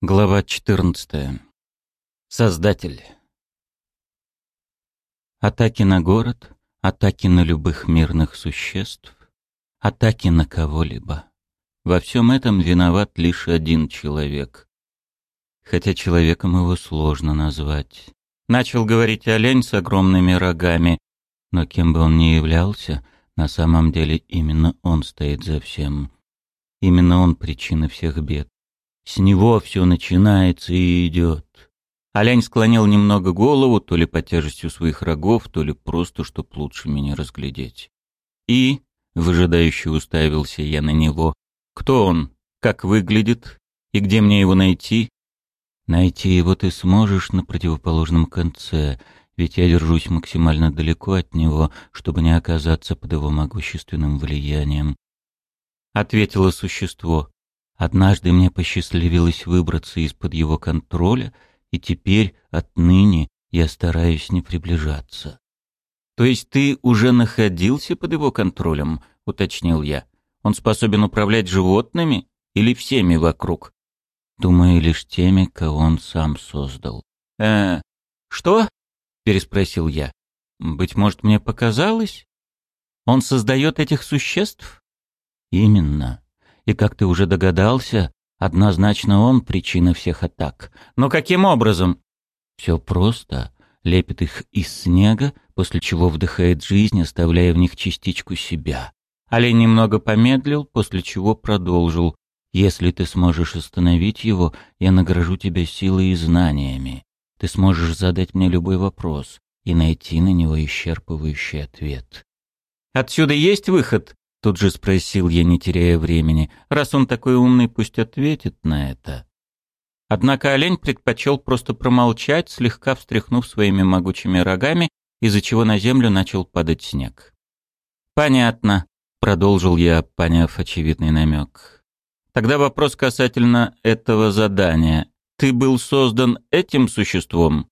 Глава 14. Создатель. Атаки на город, атаки на любых мирных существ, атаки на кого-либо. Во всем этом виноват лишь один человек. Хотя человеком его сложно назвать. Начал говорить олень с огромными рогами, но кем бы он ни являлся, на самом деле именно он стоит за всем. Именно он причина всех бед. С него все начинается и идет. Олень склонил немного голову, то ли по тяжестью своих рогов, то ли просто, чтоб лучше меня разглядеть. И, выжидающе уставился я на него, кто он, как выглядит и где мне его найти? Найти его ты сможешь на противоположном конце, ведь я держусь максимально далеко от него, чтобы не оказаться под его могущественным влиянием. Ответило существо. Однажды мне посчастливилось выбраться из-под его контроля, и теперь, отныне, я стараюсь не приближаться. «То есть ты уже находился под его контролем?» — уточнил я. «Он способен управлять животными или всеми вокруг?» «Думаю, лишь теми, кого он сам создал». «Э, что?» — переспросил я. «Быть может, мне показалось? Он создает этих существ?» «Именно. И, как ты уже догадался, однозначно он причина всех атак. Но каким образом? Все просто. Лепит их из снега, после чего вдыхает жизнь, оставляя в них частичку себя. Олень немного помедлил, после чего продолжил. «Если ты сможешь остановить его, я награжу тебя силой и знаниями. Ты сможешь задать мне любой вопрос и найти на него исчерпывающий ответ». «Отсюда есть выход?» Тут же спросил я, не теряя времени. Раз он такой умный, пусть ответит на это. Однако олень предпочел просто промолчать, слегка встряхнув своими могучими рогами, из-за чего на землю начал падать снег. «Понятно», — продолжил я, поняв очевидный намек. «Тогда вопрос касательно этого задания. Ты был создан этим существом?»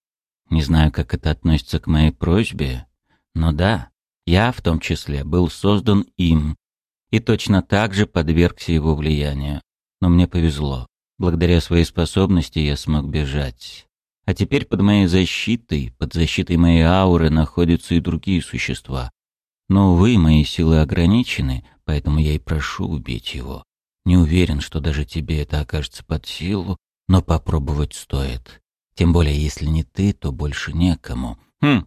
«Не знаю, как это относится к моей просьбе, но да, я, в том числе, был создан им и точно так же подвергся его влиянию. Но мне повезло. Благодаря своей способности я смог бежать. А теперь под моей защитой, под защитой моей ауры находятся и другие существа. Но, увы, мои силы ограничены, поэтому я и прошу убить его. Не уверен, что даже тебе это окажется под силу, но попробовать стоит. Тем более, если не ты, то больше некому. Хм,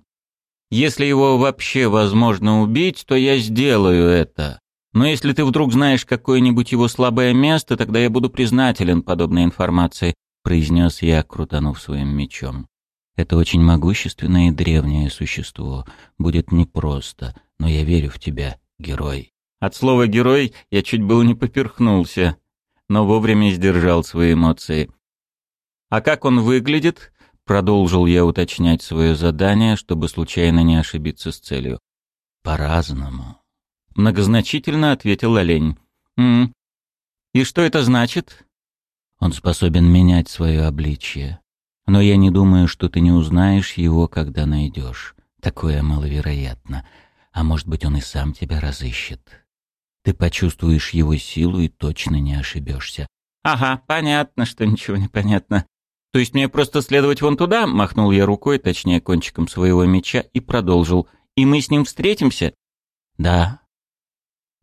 если его вообще возможно убить, то я сделаю это. Но если ты вдруг знаешь какое-нибудь его слабое место, тогда я буду признателен подобной информации», — произнес я, крутанув своим мечом. «Это очень могущественное и древнее существо. Будет непросто, но я верю в тебя, герой». От слова «герой» я чуть было не поперхнулся, но вовремя сдержал свои эмоции. «А как он выглядит?» Продолжил я уточнять свое задание, чтобы случайно не ошибиться с целью. «По-разному», — многозначительно ответил олень. «М -м. «И что это значит?» «Он способен менять свое обличье. Но я не думаю, что ты не узнаешь его, когда найдешь. Такое маловероятно. А может быть, он и сам тебя разыщет. Ты почувствуешь его силу и точно не ошибешься». «Ага, понятно, что ничего не понятно. То есть мне просто следовать вон туда?» Махнул я рукой, точнее кончиком своего меча, и продолжил. «И мы с ним встретимся?» «Да».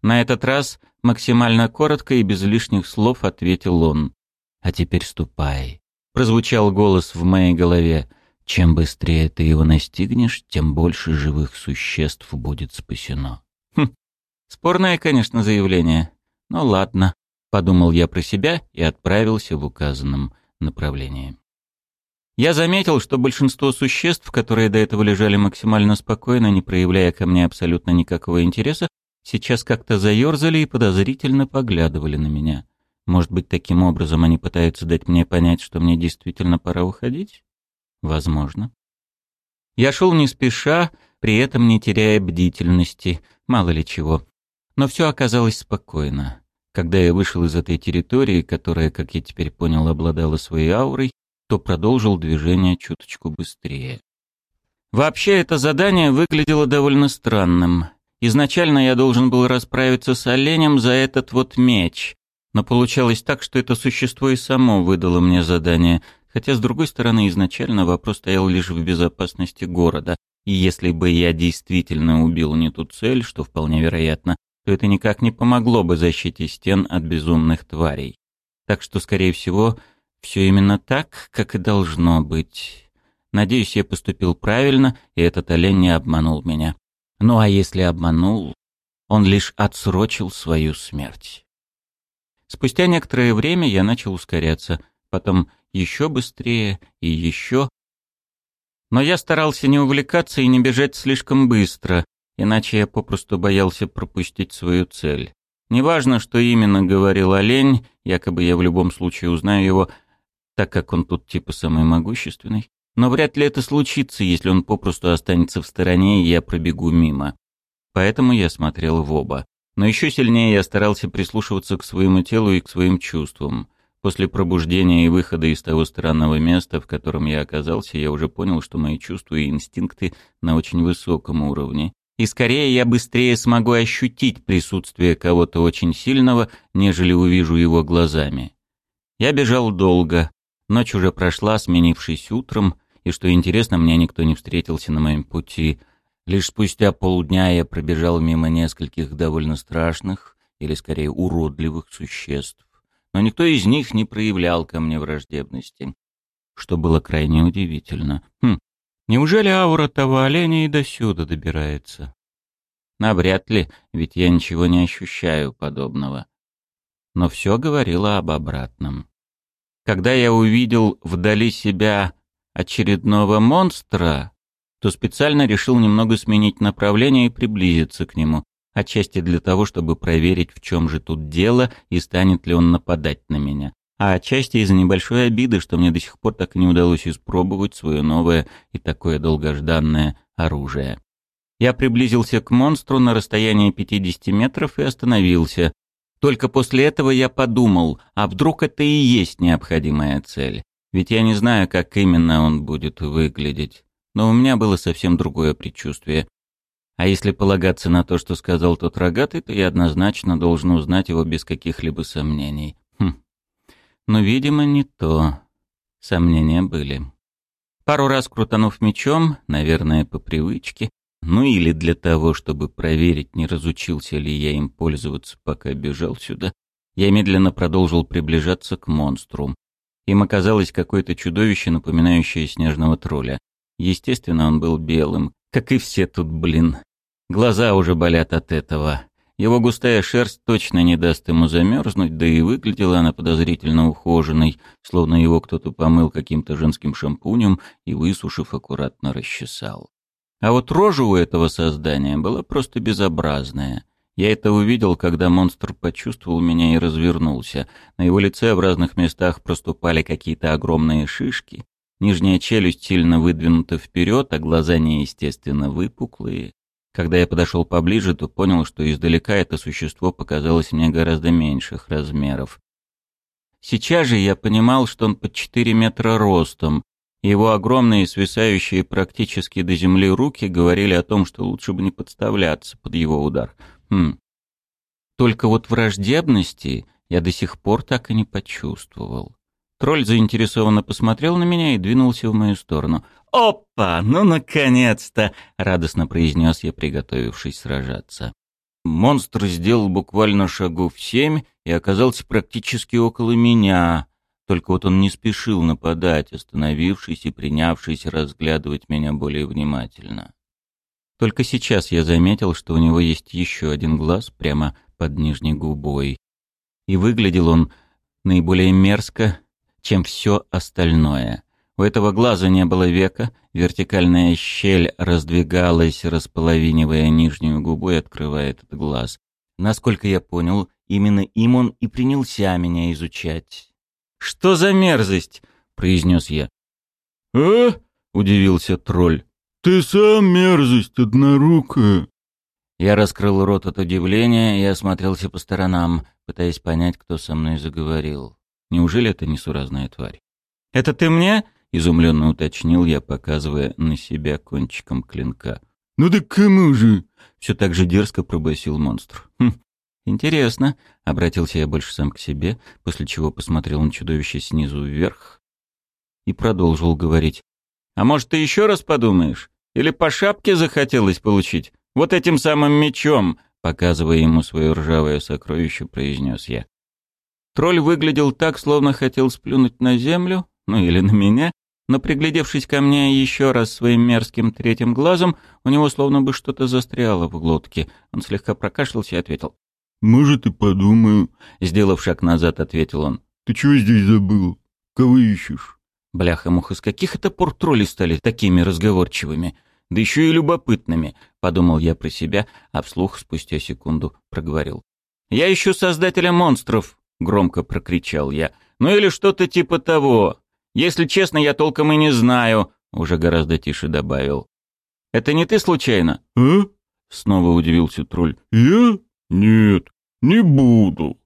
На этот раз максимально коротко и без лишних слов ответил он. «А теперь ступай». Прозвучал голос в моей голове. «Чем быстрее ты его настигнешь, тем больше живых существ будет спасено». Хм, спорное, конечно, заявление. Ну ладно, подумал я про себя и отправился в указанном направлении. Я заметил, что большинство существ, которые до этого лежали максимально спокойно, не проявляя ко мне абсолютно никакого интереса, сейчас как-то заерзали и подозрительно поглядывали на меня. Может быть, таким образом они пытаются дать мне понять, что мне действительно пора уходить? Возможно. Я шел не спеша, при этом не теряя бдительности, мало ли чего. Но все оказалось спокойно. Когда я вышел из этой территории, которая, как я теперь понял, обладала своей аурой, то продолжил движение чуточку быстрее. Вообще, это задание выглядело довольно странным. Изначально я должен был расправиться с оленем за этот вот меч, Но получалось так, что это существо и само выдало мне задание, хотя, с другой стороны, изначально вопрос стоял лишь в безопасности города, и если бы я действительно убил не ту цель, что вполне вероятно, то это никак не помогло бы защите стен от безумных тварей. Так что, скорее всего, все именно так, как и должно быть. Надеюсь, я поступил правильно, и этот олень не обманул меня. Ну а если обманул, он лишь отсрочил свою смерть. Спустя некоторое время я начал ускоряться, потом еще быстрее и еще. Но я старался не увлекаться и не бежать слишком быстро, иначе я попросту боялся пропустить свою цель. Неважно, что именно говорил олень, якобы я в любом случае узнаю его, так как он тут типа самый могущественный. Но вряд ли это случится, если он попросту останется в стороне, и я пробегу мимо. Поэтому я смотрел в оба. Но еще сильнее я старался прислушиваться к своему телу и к своим чувствам. После пробуждения и выхода из того странного места, в котором я оказался, я уже понял, что мои чувства и инстинкты на очень высоком уровне. И скорее я быстрее смогу ощутить присутствие кого-то очень сильного, нежели увижу его глазами. Я бежал долго. Ночь уже прошла, сменившись утром, и, что интересно, мне никто не встретился на моем пути. Лишь спустя полдня я пробежал мимо нескольких довольно страшных, или скорее уродливых существ. Но никто из них не проявлял ко мне враждебности, что было крайне удивительно. Хм, неужели аура того оленя и досюда добирается? Навряд ли, ведь я ничего не ощущаю подобного. Но все говорило об обратном. Когда я увидел вдали себя очередного монстра, то специально решил немного сменить направление и приблизиться к нему, отчасти для того, чтобы проверить, в чем же тут дело и станет ли он нападать на меня, а отчасти из-за небольшой обиды, что мне до сих пор так и не удалось испробовать свое новое и такое долгожданное оружие. Я приблизился к монстру на расстоянии 50 метров и остановился. Только после этого я подумал, а вдруг это и есть необходимая цель. Ведь я не знаю, как именно он будет выглядеть. Но у меня было совсем другое предчувствие. А если полагаться на то, что сказал тот рогатый, то я однозначно должен узнать его без каких-либо сомнений. Но, видимо, не то. Сомнения были. Пару раз крутанув мечом, наверное, по привычке, ну или для того, чтобы проверить, не разучился ли я им пользоваться, пока бежал сюда, я медленно продолжил приближаться к монстру. Им оказалось какое-то чудовище, напоминающее снежного тролля. Естественно, он был белым, как и все тут, блин. Глаза уже болят от этого. Его густая шерсть точно не даст ему замерзнуть, да и выглядела она подозрительно ухоженной, словно его кто-то помыл каким-то женским шампунем и, высушив, аккуратно расчесал. А вот рожа у этого создания была просто безобразная — я это увидел, когда монстр почувствовал меня и развернулся. На его лице в разных местах проступали какие-то огромные шишки. Нижняя челюсть сильно выдвинута вперед, а глаза неестественно выпуклые. Когда я подошел поближе, то понял, что издалека это существо показалось мне гораздо меньших размеров. Сейчас же я понимал, что он под 4 метра ростом. Его огромные, свисающие практически до земли руки говорили о том, что лучше бы не подставляться под его удар — Хм. Только вот враждебности я до сих пор так и не почувствовал. Тролль заинтересованно посмотрел на меня и двинулся в мою сторону. «Опа! Ну, наконец-то!» — радостно произнес я, приготовившись сражаться. Монстр сделал буквально шагов семь и оказался практически около меня. Только вот он не спешил нападать, остановившись и принявшись разглядывать меня более внимательно. Только сейчас я заметил, что у него есть еще один глаз прямо под нижней губой. И выглядел он наиболее мерзко, чем все остальное. У этого глаза не было века, вертикальная щель раздвигалась, располовинивая нижнюю губу и открывая этот глаз. Насколько я понял, именно им он и принялся меня изучать. «Что за мерзость?» — произнес я. «А?» — удивился тролль. «Ты сам мерзость однорукая!» Я раскрыл рот от удивления и осмотрелся по сторонам, пытаясь понять, кто со мной заговорил. Неужели это несуразная тварь? «Это ты мне?» — изумленно уточнил я, показывая на себя кончиком клинка. «Ну да кому же?» — все так же дерзко пробасил монстр. Хм. «Интересно», — обратился я больше сам к себе, после чего посмотрел на чудовище снизу вверх и продолжил говорить. «А может, ты еще раз подумаешь? Или по шапке захотелось получить? Вот этим самым мечом!» Показывая ему свое ржавое сокровище, произнес я. Тролль выглядел так, словно хотел сплюнуть на землю, ну или на меня, но приглядевшись ко мне еще раз своим мерзким третьим глазом, у него словно бы что-то застряло в глотке. Он слегка прокашлялся и ответил. «Может, и подумаю», — сделав шаг назад, ответил он. «Ты чего здесь забыл? Кого ищешь?» Бляха-муха, с каких это пор тролли стали такими разговорчивыми? Да еще и любопытными, — подумал я про себя, а вслух спустя секунду проговорил. «Я ищу создателя монстров», — громко прокричал я. «Ну или что-то типа того. Если честно, я толком и не знаю», — уже гораздо тише добавил. «Это не ты случайно?» «А?» — снова удивился тролль. «Я? Нет, не буду.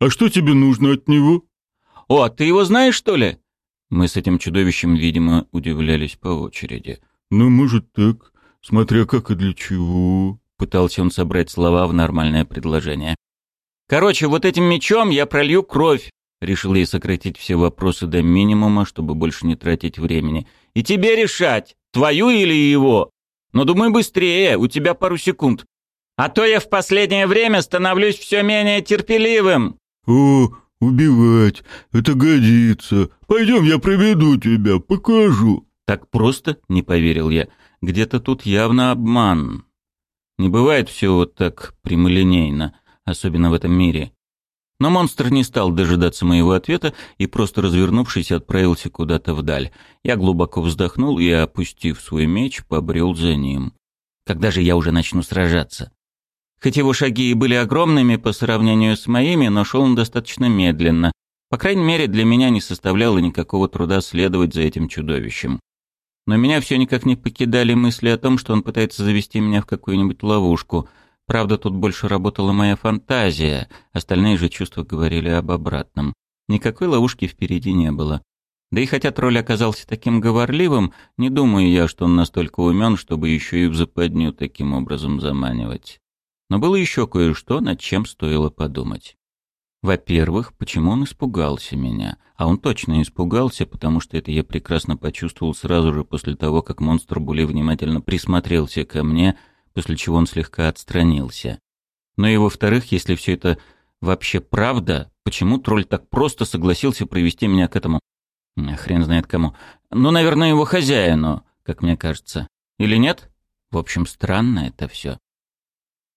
А что тебе нужно от него?» «О, а ты его знаешь, что ли?» Мы с этим чудовищем, видимо, удивлялись по очереди. «Ну, может, так, смотря как и для чего». Пытался он собрать слова в нормальное предложение. «Короче, вот этим мечом я пролью кровь!» Решил я сократить все вопросы до минимума, чтобы больше не тратить времени. «И тебе решать, твою или его. Но думай быстрее, у тебя пару секунд. А то я в последнее время становлюсь все менее терпеливым». «О, убивать, это годится. Пойдем, я проведу тебя, покажу». «Так просто?» — не поверил я. «Где-то тут явно обман. Не бывает все вот так прямолинейно, особенно в этом мире». Но монстр не стал дожидаться моего ответа и, просто развернувшись, отправился куда-то вдаль. Я глубоко вздохнул и, опустив свой меч, побрел за ним. Когда же я уже начну сражаться? Хоть его шаги и были огромными по сравнению с моими, но шел он достаточно медленно. По крайней мере, для меня не составляло никакого труда следовать за этим чудовищем. Но меня все никак не покидали мысли о том, что он пытается завести меня в какую-нибудь ловушку. Правда, тут больше работала моя фантазия, остальные же чувства говорили об обратном. Никакой ловушки впереди не было. Да и хотя тролль оказался таким говорливым, не думаю я, что он настолько умен, чтобы еще и в западню таким образом заманивать. Но было еще кое-что, над чем стоило подумать. Во-первых, почему он испугался меня? А он точно испугался, потому что это я прекрасно почувствовал сразу же после того, как монстр более внимательно присмотрелся ко мне, после чего он слегка отстранился. Но и во-вторых, если все это вообще правда, почему тролль так просто согласился провести меня к этому... Хрен знает кому. Ну, наверное, его хозяину, как мне кажется. Или нет? В общем, странно это все.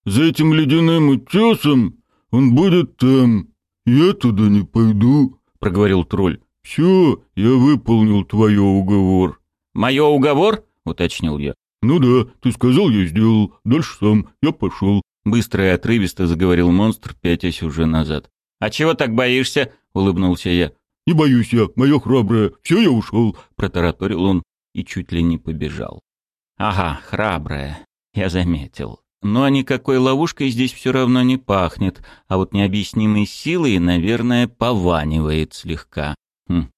За этим ледяным утесом он будет там. Я туда не пойду», — проговорил тролль. «Все, я выполнил твое уговор». «Мое уговор?» — уточнил я. «Ну да, ты сказал, я сделал. Дальше сам. Я пошел». Быстро и отрывисто заговорил монстр, пятясь уже назад. «А чего так боишься?» — улыбнулся я. «Не боюсь я, мое храброе. Все, я ушел», — протараторил он и чуть ли не побежал. «Ага, храброе. Я заметил. Но никакой ловушкой здесь все равно не пахнет, а вот необъяснимой силой, наверное, пованивает слегка. Хм.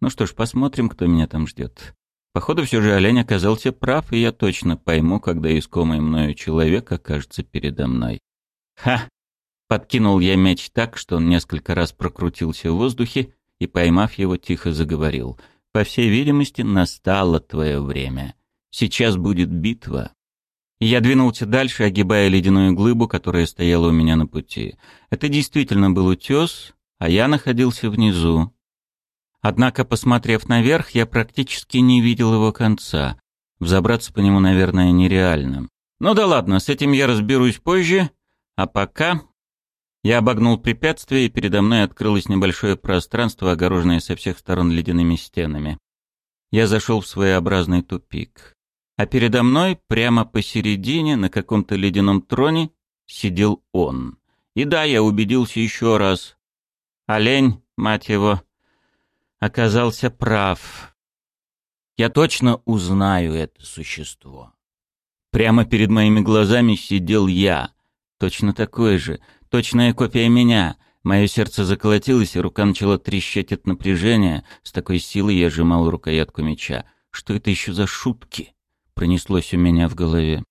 Ну что ж, посмотрим, кто меня там ждет. Походу, все же олень оказался прав, и я точно пойму, когда искомый мною человек окажется передо мной. Ха! Подкинул я мяч так, что он несколько раз прокрутился в воздухе и, поймав его, тихо заговорил. «По всей видимости, настало твое время. Сейчас будет битва». Я двинулся дальше, огибая ледяную глыбу, которая стояла у меня на пути. Это действительно был утес, а я находился внизу. Однако, посмотрев наверх, я практически не видел его конца. Взобраться по нему, наверное, нереально. Ну да ладно, с этим я разберусь позже. А пока... Я обогнул препятствие, и передо мной открылось небольшое пространство, огороженное со всех сторон ледяными стенами. Я зашел в своеобразный тупик а передо мной, прямо посередине, на каком-то ледяном троне, сидел он. И да, я убедился еще раз. Олень, мать его, оказался прав. Я точно узнаю это существо. Прямо перед моими глазами сидел я, точно такой же, точная копия меня. Мое сердце заколотилось, и рука начала трещать от напряжения. С такой силой я сжимал рукоятку меча. Что это еще за шутки? пронеслось у меня в голове.